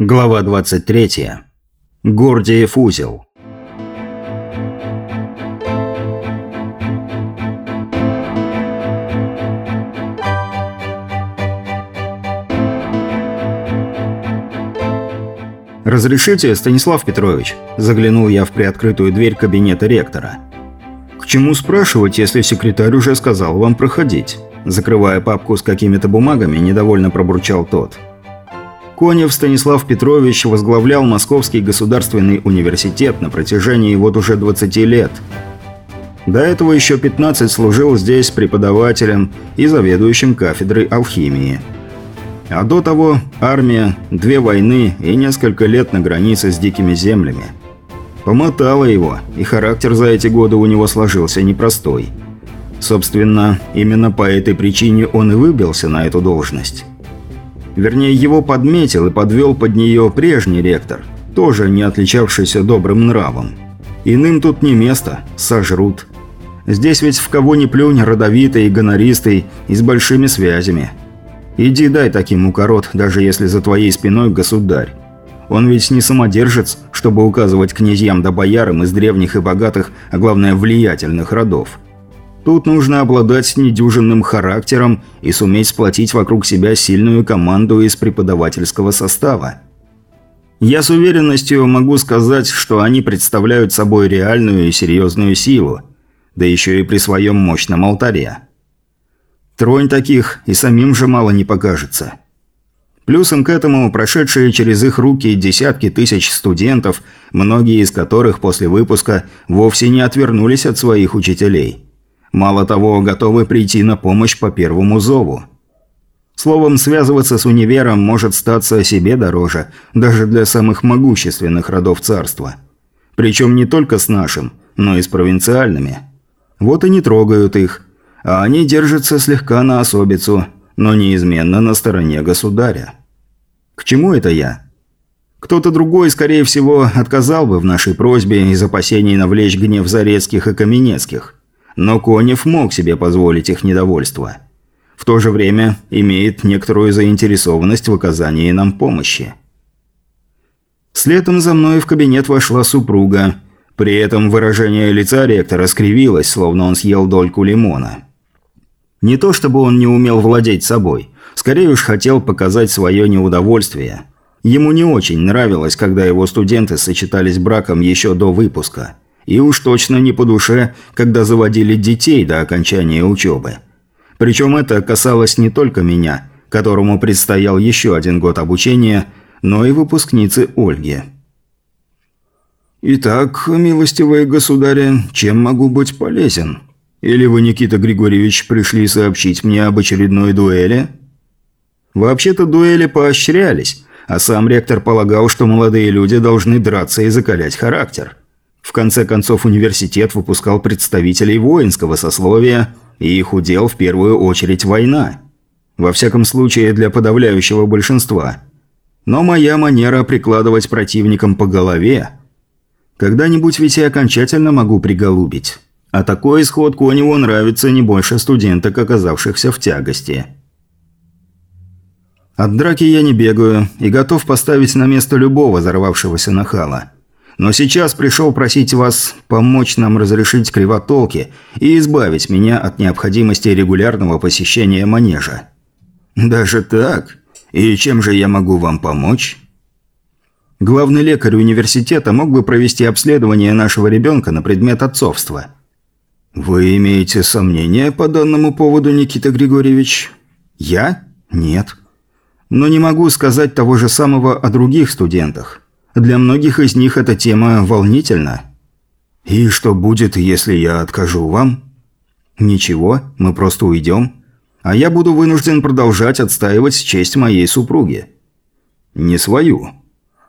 Глава 23. Гордиев узел. «Разрешите, Станислав Петрович?» – заглянул я в приоткрытую дверь кабинета ректора. «К чему спрашивать, если секретарь уже сказал вам проходить?» Закрывая папку с какими-то бумагами, недовольно пробурчал тот – Конев Станислав Петрович возглавлял Московский государственный университет на протяжении вот уже 20 лет. До этого еще 15 служил здесь преподавателем и заведующим кафедрой алхимии. А до того армия, две войны и несколько лет на границе с дикими землями. Помотало его, и характер за эти годы у него сложился непростой. Собственно, именно по этой причине он и выбился на эту должность. Вернее, его подметил и подвел под нее прежний ректор, тоже не отличавшийся добрым нравом. Иным тут не место, сожрут. Здесь ведь в кого ни плюнь, родовитый и гонористый, и с большими связями. Иди дай таким укорот, даже если за твоей спиной государь. Он ведь не самодержец, чтобы указывать князьям да боярам из древних и богатых, а главное влиятельных родов. Тут нужно обладать недюжинным характером и суметь сплотить вокруг себя сильную команду из преподавательского состава. Я с уверенностью могу сказать, что они представляют собой реальную и серьезную силу, да еще и при своем мощном алтаре. Тронь таких и самим же мало не покажется. Плюсом к этому прошедшие через их руки десятки тысяч студентов, многие из которых после выпуска вовсе не отвернулись от своих учителей – Мало того, готовы прийти на помощь по первому зову. Словом, связываться с универом может статься себе дороже, даже для самых могущественных родов царства. Причем не только с нашим, но и с провинциальными. Вот и не трогают их, а они держатся слегка на особицу, но неизменно на стороне государя. К чему это я? Кто-то другой, скорее всего, отказал бы в нашей просьбе из опасений навлечь гнев Зарецких и Каменецких но Конев мог себе позволить их недовольство. В то же время имеет некоторую заинтересованность в оказании нам помощи. Следом за мной в кабинет вошла супруга. При этом выражение лица ректора скривилось, словно он съел дольку лимона. Не то чтобы он не умел владеть собой, скорее уж хотел показать свое неудовольствие. Ему не очень нравилось, когда его студенты сочетались браком еще до выпуска – и уж точно не по душе, когда заводили детей до окончания учебы. Причем это касалось не только меня, которому предстоял еще один год обучения, но и выпускницы Ольги. «Итак, милостивые государи, чем могу быть полезен? Или вы, Никита Григорьевич, пришли сообщить мне об очередной дуэли?» «Вообще-то дуэли поощрялись, а сам ректор полагал, что молодые люди должны драться и закалять характер». В конце концов, университет выпускал представителей воинского сословия, и их удел в первую очередь война. Во всяком случае, для подавляющего большинства. Но моя манера прикладывать противникам по голове... Когда-нибудь ведь и окончательно могу приголубить. А такой исход Коневу нравится не больше студенток, оказавшихся в тягости. От драки я не бегаю и готов поставить на место любого взорвавшегося нахала. Но сейчас пришел просить вас помочь нам разрешить кривотолки и избавить меня от необходимости регулярного посещения манежа». «Даже так? И чем же я могу вам помочь?» «Главный лекарь университета мог бы провести обследование нашего ребенка на предмет отцовства». «Вы имеете сомнения по данному поводу, Никита Григорьевич?» «Я? Нет. Но не могу сказать того же самого о других студентах». Для многих из них эта тема волнительна. И что будет, если я откажу вам? Ничего, мы просто уйдем. А я буду вынужден продолжать отстаивать честь моей супруги. Не свою.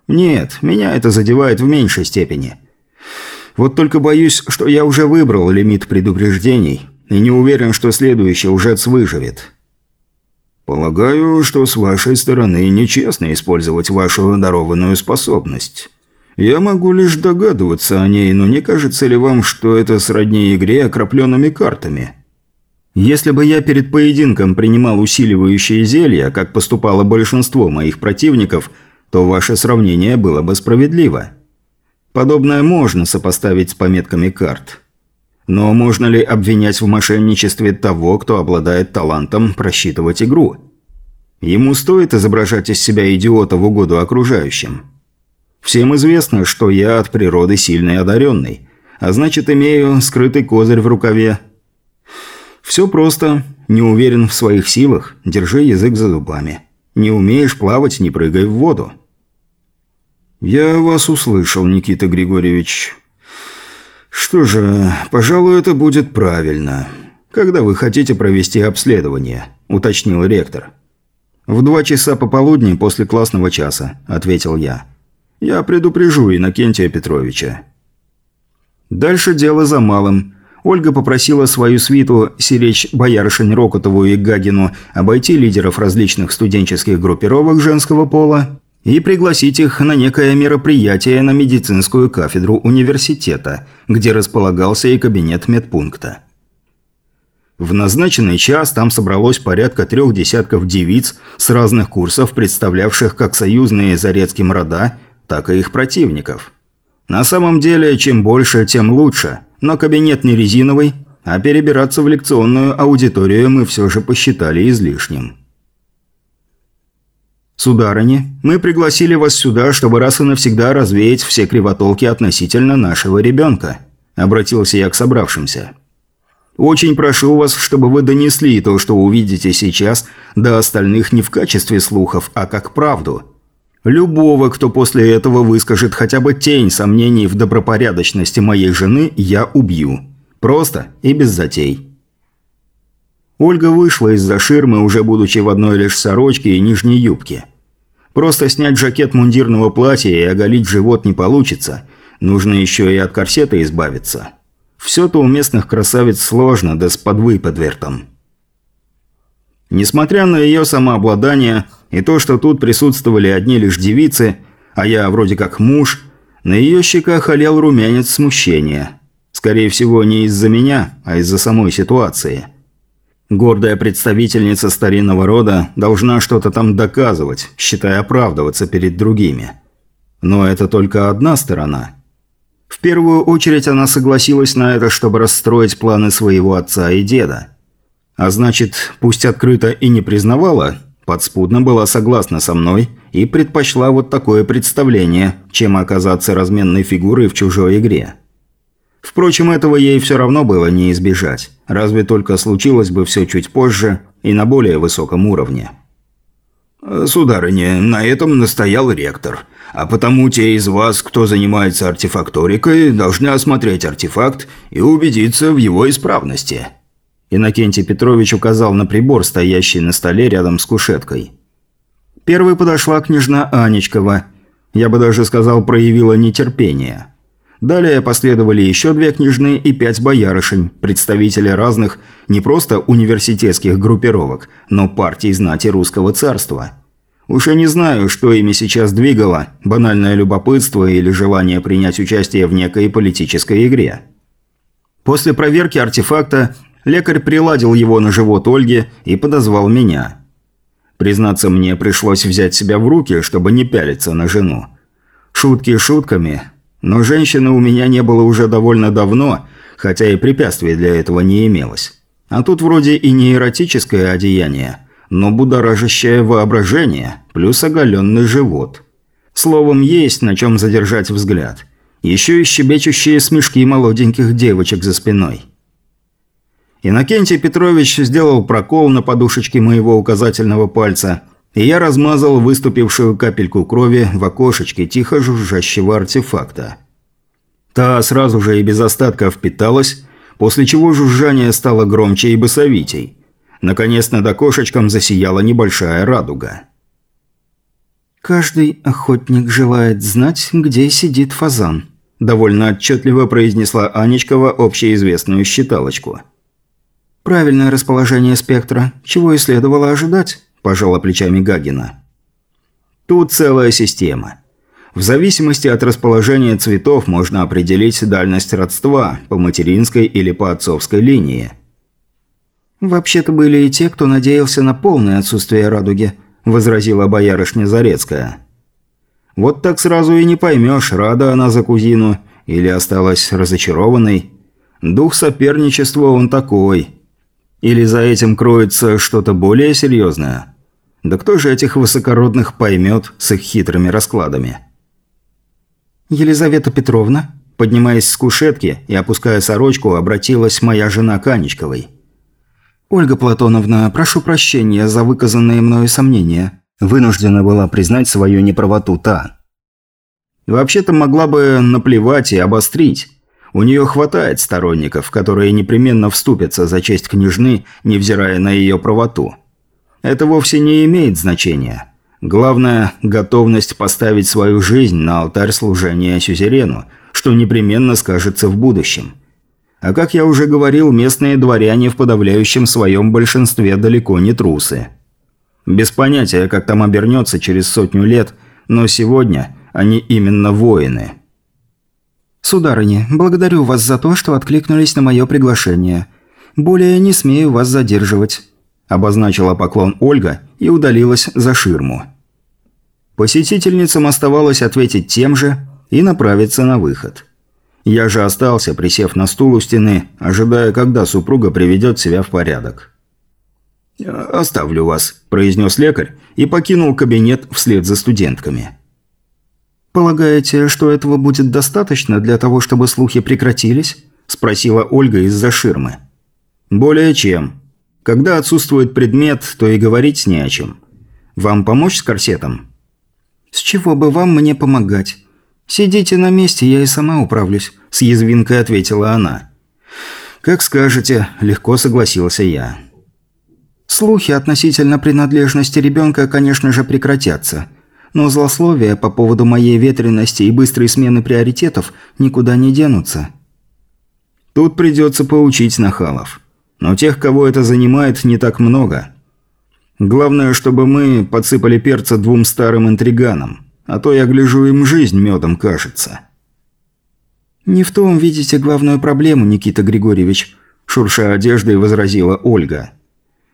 Нет, меня это задевает в меньшей степени. Вот только боюсь, что я уже выбрал лимит предупреждений и не уверен, что следующий лжец выживет. «Полагаю, что с вашей стороны нечестно использовать вашу дарованную способность. Я могу лишь догадываться о ней, но не кажется ли вам, что это сродни игре окропленными картами?» «Если бы я перед поединком принимал усиливающие зелья, как поступало большинство моих противников, то ваше сравнение было бы справедливо. Подобное можно сопоставить с пометками карт. Но можно ли обвинять в мошенничестве того, кто обладает талантом просчитывать игру? Ему стоит изображать из себя идиота в угоду окружающим. Всем известно, что я от природы сильный одаренный, а значит имею скрытый козырь в рукаве. Все просто. Не уверен в своих силах, держи язык за зубами. Не умеешь плавать, не прыгай в воду. «Я вас услышал, Никита Григорьевич. Что же, пожалуй, это будет правильно. Когда вы хотите провести обследование?» – уточнил ректор. «В два часа пополудни после классного часа», – ответил я. «Я предупрежу Иннокентия Петровича». Дальше дело за малым. Ольга попросила свою свиту сиречь Боярышень Рокотову и Гагину обойти лидеров различных студенческих группировок женского пола и пригласить их на некое мероприятие на медицинскую кафедру университета, где располагался и кабинет медпункта. В назначенный час там собралось порядка трех десятков девиц с разных курсов, представлявших как союзные Зарецким рода, так и их противников. На самом деле, чем больше, тем лучше, но кабинет не резиновый, а перебираться в лекционную аудиторию мы все же посчитали излишним. «Сударыни, мы пригласили вас сюда, чтобы раз и навсегда развеять все кривотолки относительно нашего ребенка», – обратился я к собравшимся. «Очень прошу вас, чтобы вы донесли то, что увидите сейчас, до остальных не в качестве слухов, а как правду. Любого, кто после этого выскажет хотя бы тень сомнений в добропорядочности моей жены, я убью. Просто и без затей». Ольга вышла из-за ширмы, уже будучи в одной лишь сорочке и нижней юбке. Просто снять жакет мундирного платья и оголить живот не получится. Нужно еще и от корсета избавиться. Все-то у местных красавиц сложно, да с подвыподвертом. Несмотря на ее самообладание и то, что тут присутствовали одни лишь девицы, а я вроде как муж, на ее щеках олел румянец смущения. Скорее всего, не из-за меня, а из-за самой ситуации – Гордая представительница старинного рода должна что-то там доказывать, считая оправдываться перед другими. Но это только одна сторона. В первую очередь она согласилась на это, чтобы расстроить планы своего отца и деда. А значит, пусть открыто и не признавала, подспудно была согласна со мной и предпочла вот такое представление, чем оказаться разменной фигурой в чужой игре. Впрочем, этого ей все равно было не избежать. Разве только случилось бы все чуть позже и на более высоком уровне. «Сударыня, на этом настоял ректор. А потому те из вас, кто занимается артефакторикой, должны осмотреть артефакт и убедиться в его исправности». Иннокентий Петрович указал на прибор, стоящий на столе рядом с кушеткой. Первой подошла княжна Анечкова. Я бы даже сказал, проявила нетерпение. Далее последовали еще две княжны и пять боярышень, представители разных не просто университетских группировок, но партий знати русского царства. Уж я не знаю, что ими сейчас двигало, банальное любопытство или желание принять участие в некой политической игре. После проверки артефакта лекарь приладил его на живот Ольги и подозвал меня. Признаться, мне пришлось взять себя в руки, чтобы не пялиться на жену. Шутки шутками, но женщины у меня не было уже довольно давно, хотя и препятствий для этого не имелось. А тут вроде и не эротическое одеяние, но будоражащее воображение, плюс оголенный живот. Словом, есть на чем задержать взгляд. Еще и щебечущие смешки молоденьких девочек за спиной. Иннокентий Петрович сделал прокол на подушечке моего указательного пальца – и я размазал выступившую капельку крови в окошечке тихо жужжащего артефакта. Та сразу же и без остатка впиталась, после чего жужжание стало громче и басовитей. Наконец над окошечком засияла небольшая радуга. «Каждый охотник желает знать, где сидит фазан», – довольно отчетливо произнесла Анечкова общеизвестную считалочку. «Правильное расположение спектра, чего и следовало ожидать». – пожала плечами Гагина. «Тут целая система. В зависимости от расположения цветов можно определить дальность родства по материнской или по отцовской линии». «Вообще-то были и те, кто надеялся на полное отсутствие радуги», – возразила боярышня Зарецкая. Вот так сразу и не поймешь, рада она за кузину или осталась разочарованной. Дух соперничества он такой. Или за этим кроется что-то более серьезное? Да кто же этих высокородных поймет с их хитрыми раскладами? Елизавета Петровна, поднимаясь с кушетки и опуская сорочку, обратилась моя жена Канечковой. «Ольга Платоновна, прошу прощения за выказанные мною сомнения». Вынуждена была признать свою неправоту та. Вообще-то могла бы наплевать и обострить. У нее хватает сторонников, которые непременно вступятся за честь княжны, невзирая на ее правоту. Это вовсе не имеет значения. Главное – готовность поставить свою жизнь на алтарь служения сюзерену, что непременно скажется в будущем. А как я уже говорил, местные дворяне в подавляющем своем большинстве далеко не трусы. Без понятия, как там обернется через сотню лет, но сегодня они именно воины – «Сударыня, благодарю вас за то, что откликнулись на мое приглашение. Более не смею вас задерживать», – обозначила поклон Ольга и удалилась за ширму. Посетительницам оставалось ответить тем же и направиться на выход. Я же остался, присев на стул у стены, ожидая, когда супруга приведет себя в порядок. «Оставлю вас», – произнес лекарь и покинул кабинет вслед за студентками. «Полагаете, что этого будет достаточно для того, чтобы слухи прекратились?» – спросила Ольга из-за ширмы. «Более чем. Когда отсутствует предмет, то и говорить не о чем. Вам помочь с корсетом?» «С чего бы вам мне помогать? Сидите на месте, я и сама управлюсь», – с язвинкой ответила она. «Как скажете», – легко согласился я. «Слухи относительно принадлежности ребенка, конечно же, прекратятся» но злословия по поводу моей ветренности и быстрой смены приоритетов никуда не денутся. Тут придется поучить нахалов. Но тех, кого это занимает, не так много. Главное, чтобы мы подсыпали перца двум старым интриганам, а то я гляжу им жизнь медом кажется. «Не в том видите главную проблему, Никита Григорьевич», – шурша одеждой возразила Ольга.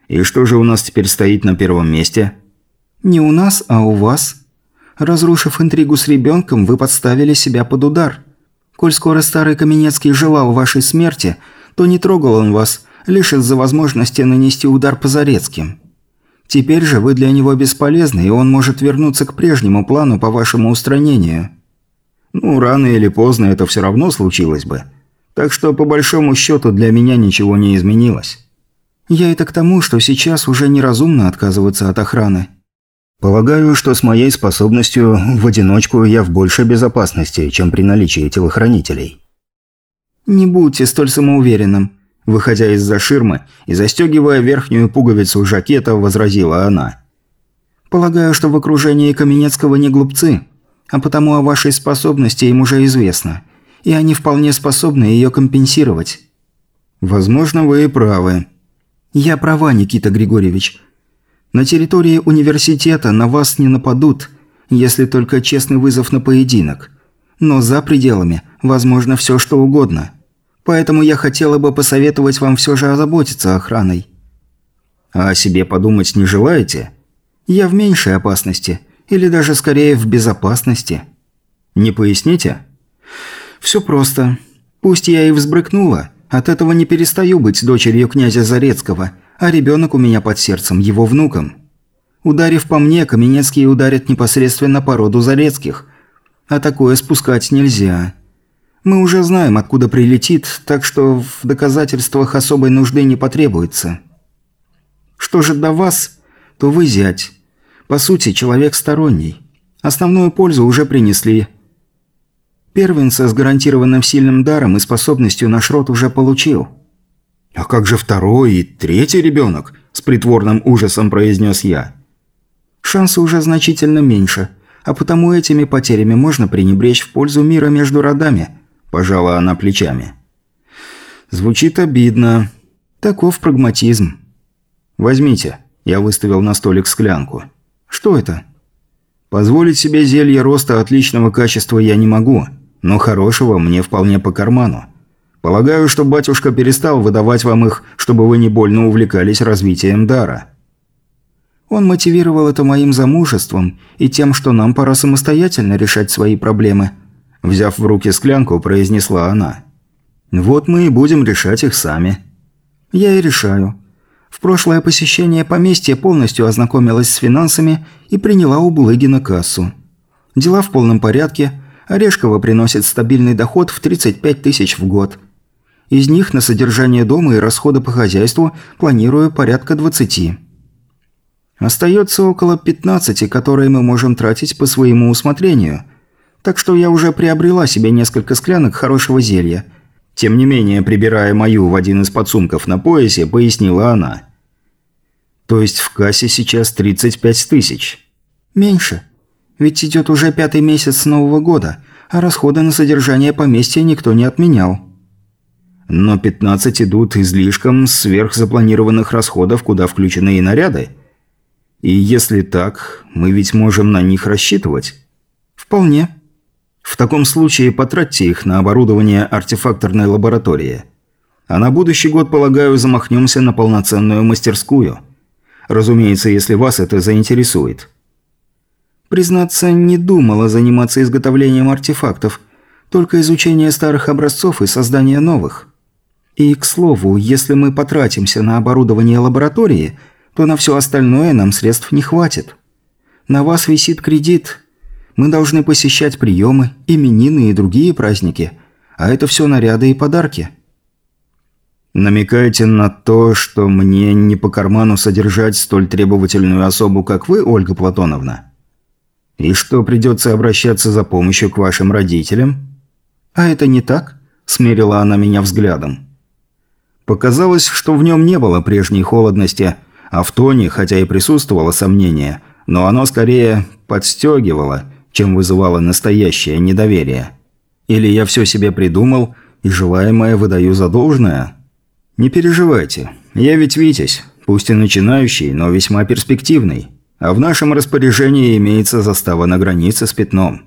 «И что же у нас теперь стоит на первом месте?» «Не у нас, а у вас», Разрушив интригу с ребенком, вы подставили себя под удар. Коль скоро старый Каменецкий желал вашей смерти, то не трогал он вас, лишь из-за возможности нанести удар по Зарецким. Теперь же вы для него бесполезны, и он может вернуться к прежнему плану по вашему устранению. Ну, рано или поздно это все равно случилось бы. Так что, по большому счету, для меня ничего не изменилось. Я это к тому, что сейчас уже неразумно отказываться от охраны. Полагаю, что с моей способностью в одиночку я в большей безопасности, чем при наличии телохранителей. Не будьте столь самоуверенным. Выходя из-за ширмы и застегивая верхнюю пуговицу жакета, возразила она. «Полагаю, что в окружении Каменецкого не глупцы, а потому о вашей способности им уже известно, и они вполне способны ее компенсировать». «Возможно, вы и правы». «Я права, Никита Григорьевич. На территории университета на вас не нападут, если только честный вызов на поединок. Но за пределами возможно все что угодно. Поэтому я хотела бы посоветовать вам все же озаботиться охраной». «А о себе подумать не желаете?» «Я в меньшей опасности. Или даже скорее в безопасности». «Не поясните?» «Все просто. Пусть я и взбрыкнула, от этого не перестаю быть дочерью князя Зарецкого – а ребенок у меня под сердцем, его внуком. Ударив по мне, Каменецкие ударят непосредственно по роду Зарецких, а такое спускать нельзя. Мы уже знаем, откуда прилетит, так что в доказательствах особой нужды не потребуется. Что же до вас, то вы зять. По сути, человек сторонний. Основную пользу уже принесли. Первенца с гарантированным сильным даром и способностью наш род уже получил. «А как же второй и третий ребенок?» – с притворным ужасом произнес я. «Шансы уже значительно меньше, а потому этими потерями можно пренебречь в пользу мира между родами», – пожала она плечами. «Звучит обидно. Таков прагматизм». «Возьмите», – я выставил на столик склянку. «Что это?» «Позволить себе зелье роста отличного качества я не могу, но хорошего мне вполне по карману. Полагаю, что батюшка перестал выдавать вам их, чтобы вы не больно увлекались развитием дара». Он мотивировал это моим замужеством и тем, что нам пора самостоятельно решать свои проблемы. Взяв в руки склянку, произнесла она. «Вот мы и будем решать их сами». «Я и решаю. В прошлое посещение поместья полностью ознакомилась с финансами и приняла у Булыгина кассу. Дела в полном порядке, Орешкова приносит стабильный доход в 35 тысяч в год. Из них на содержание дома и расходы по хозяйству планирую порядка 20. Остается около 15, которые мы можем тратить по своему усмотрению. Так что я уже приобрела себе несколько склянок хорошего зелья – тем не менее, прибирая мою в один из подсумков на поясе, пояснила она. «То есть в кассе сейчас 35 тысяч?» «Меньше. Ведь идет уже пятый месяц Нового года, а расходы на содержание поместья никто не отменял». «Но 15 идут излишком сверхзапланированных расходов, куда включены и наряды. И если так, мы ведь можем на них рассчитывать?» «Вполне», в таком случае потратьте их на оборудование артефакторной лаборатории. А на будущий год, полагаю, замахнемся на полноценную мастерскую. Разумеется, если вас это заинтересует. Признаться, не думала заниматься изготовлением артефактов, только изучение старых образцов и создание новых. И, к слову, если мы потратимся на оборудование лаборатории, то на все остальное нам средств не хватит. На вас висит кредит, мы должны посещать приемы, именины и другие праздники. А это все наряды и подарки. Намекаете на то, что мне не по карману содержать столь требовательную особу, как вы, Ольга Платоновна? И что придется обращаться за помощью к вашим родителям? А это не так? Смерила она меня взглядом. Показалось, что в нем не было прежней холодности, а в тоне, хотя и присутствовало сомнение, но оно скорее подстегивало – чем вызывало настоящее недоверие. Или я все себе придумал и желаемое выдаю за должное? Не переживайте, я ведь Витязь, пусть и начинающий, но весьма перспективный. А в нашем распоряжении имеется застава на границе с пятном.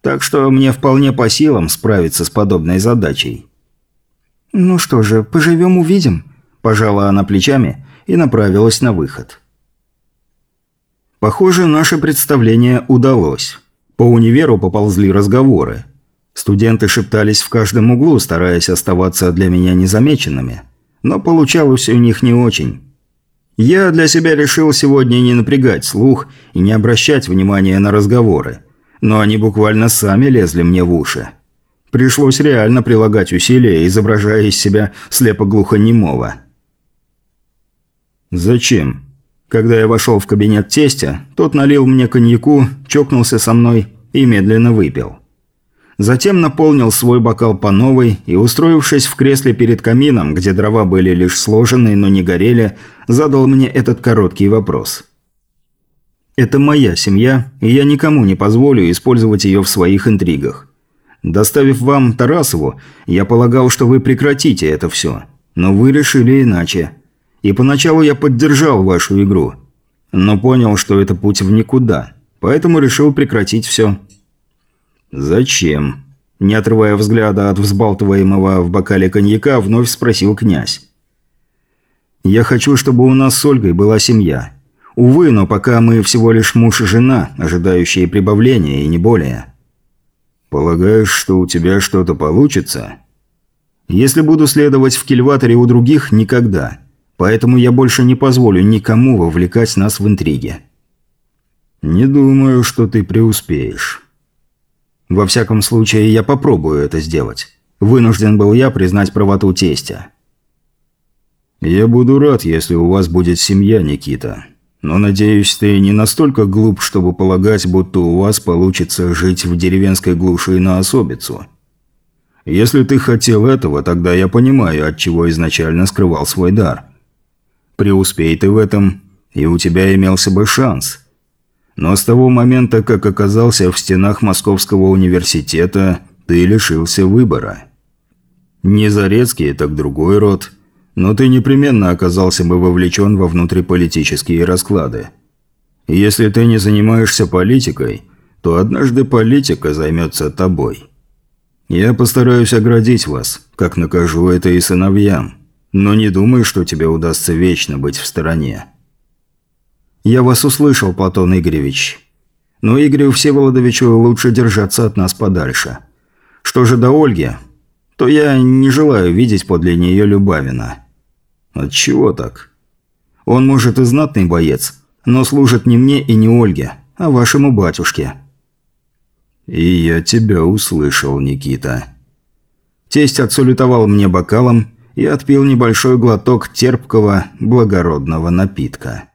Так что мне вполне по силам справиться с подобной задачей. «Ну что же, поживем увидим», – пожала она плечами и направилась на выход. Похоже, наше представление удалось. По универу поползли разговоры. Студенты шептались в каждом углу, стараясь оставаться для меня незамеченными. Но получалось у них не очень. Я для себя решил сегодня не напрягать слух и не обращать внимания на разговоры. Но они буквально сами лезли мне в уши. Пришлось реально прилагать усилия, изображая из себя слепо-глухонемого. «Зачем?» Когда я вошел в кабинет тестя, тот налил мне коньяку, чокнулся со мной и медленно выпил. Затем наполнил свой бокал по новой и, устроившись в кресле перед камином, где дрова были лишь сложены, но не горели, задал мне этот короткий вопрос. «Это моя семья, и я никому не позволю использовать ее в своих интригах. Доставив вам Тарасову, я полагал, что вы прекратите это все, но вы решили иначе. И поначалу я поддержал вашу игру, но понял, что это путь в никуда» поэтому решил прекратить все. «Зачем?» Не отрывая взгляда от взбалтываемого в бокале коньяка, вновь спросил князь. «Я хочу, чтобы у нас с Ольгой была семья. Увы, но пока мы всего лишь муж и жена, ожидающие прибавления и не более». «Полагаешь, что у тебя что-то получится?» «Если буду следовать в кильваторе у других, никогда. Поэтому я больше не позволю никому вовлекать нас в интриги». «Не думаю, что ты преуспеешь». «Во всяком случае, я попробую это сделать. Вынужден был я признать правоту тестя». «Я буду рад, если у вас будет семья, Никита. Но, надеюсь, ты не настолько глуп, чтобы полагать, будто у вас получится жить в деревенской глуши на особицу. Если ты хотел этого, тогда я понимаю, от чего изначально скрывал свой дар. Преуспей ты в этом, и у тебя имелся бы шанс». Но с того момента, как оказался в стенах Московского университета, ты лишился выбора. Не Зарецкий, так другой род, но ты непременно оказался бы вовлечен во внутриполитические расклады. Если ты не занимаешься политикой, то однажды политика займется тобой. Я постараюсь оградить вас, как накажу это и сыновьям, но не думай, что тебе удастся вечно быть в стороне. «Я вас услышал, Платон Игоревич. Но Игорю Всеволодовичу лучше держаться от нас подальше. Что же до Ольги, то я не желаю видеть подле нее Любавина». «Отчего так?» «Он, может, и знатный боец, но служит не мне и не Ольге, а вашему батюшке». «И я тебя услышал, Никита». Тесть отсулютовал мне бокалом и отпил небольшой глоток терпкого, благородного напитка.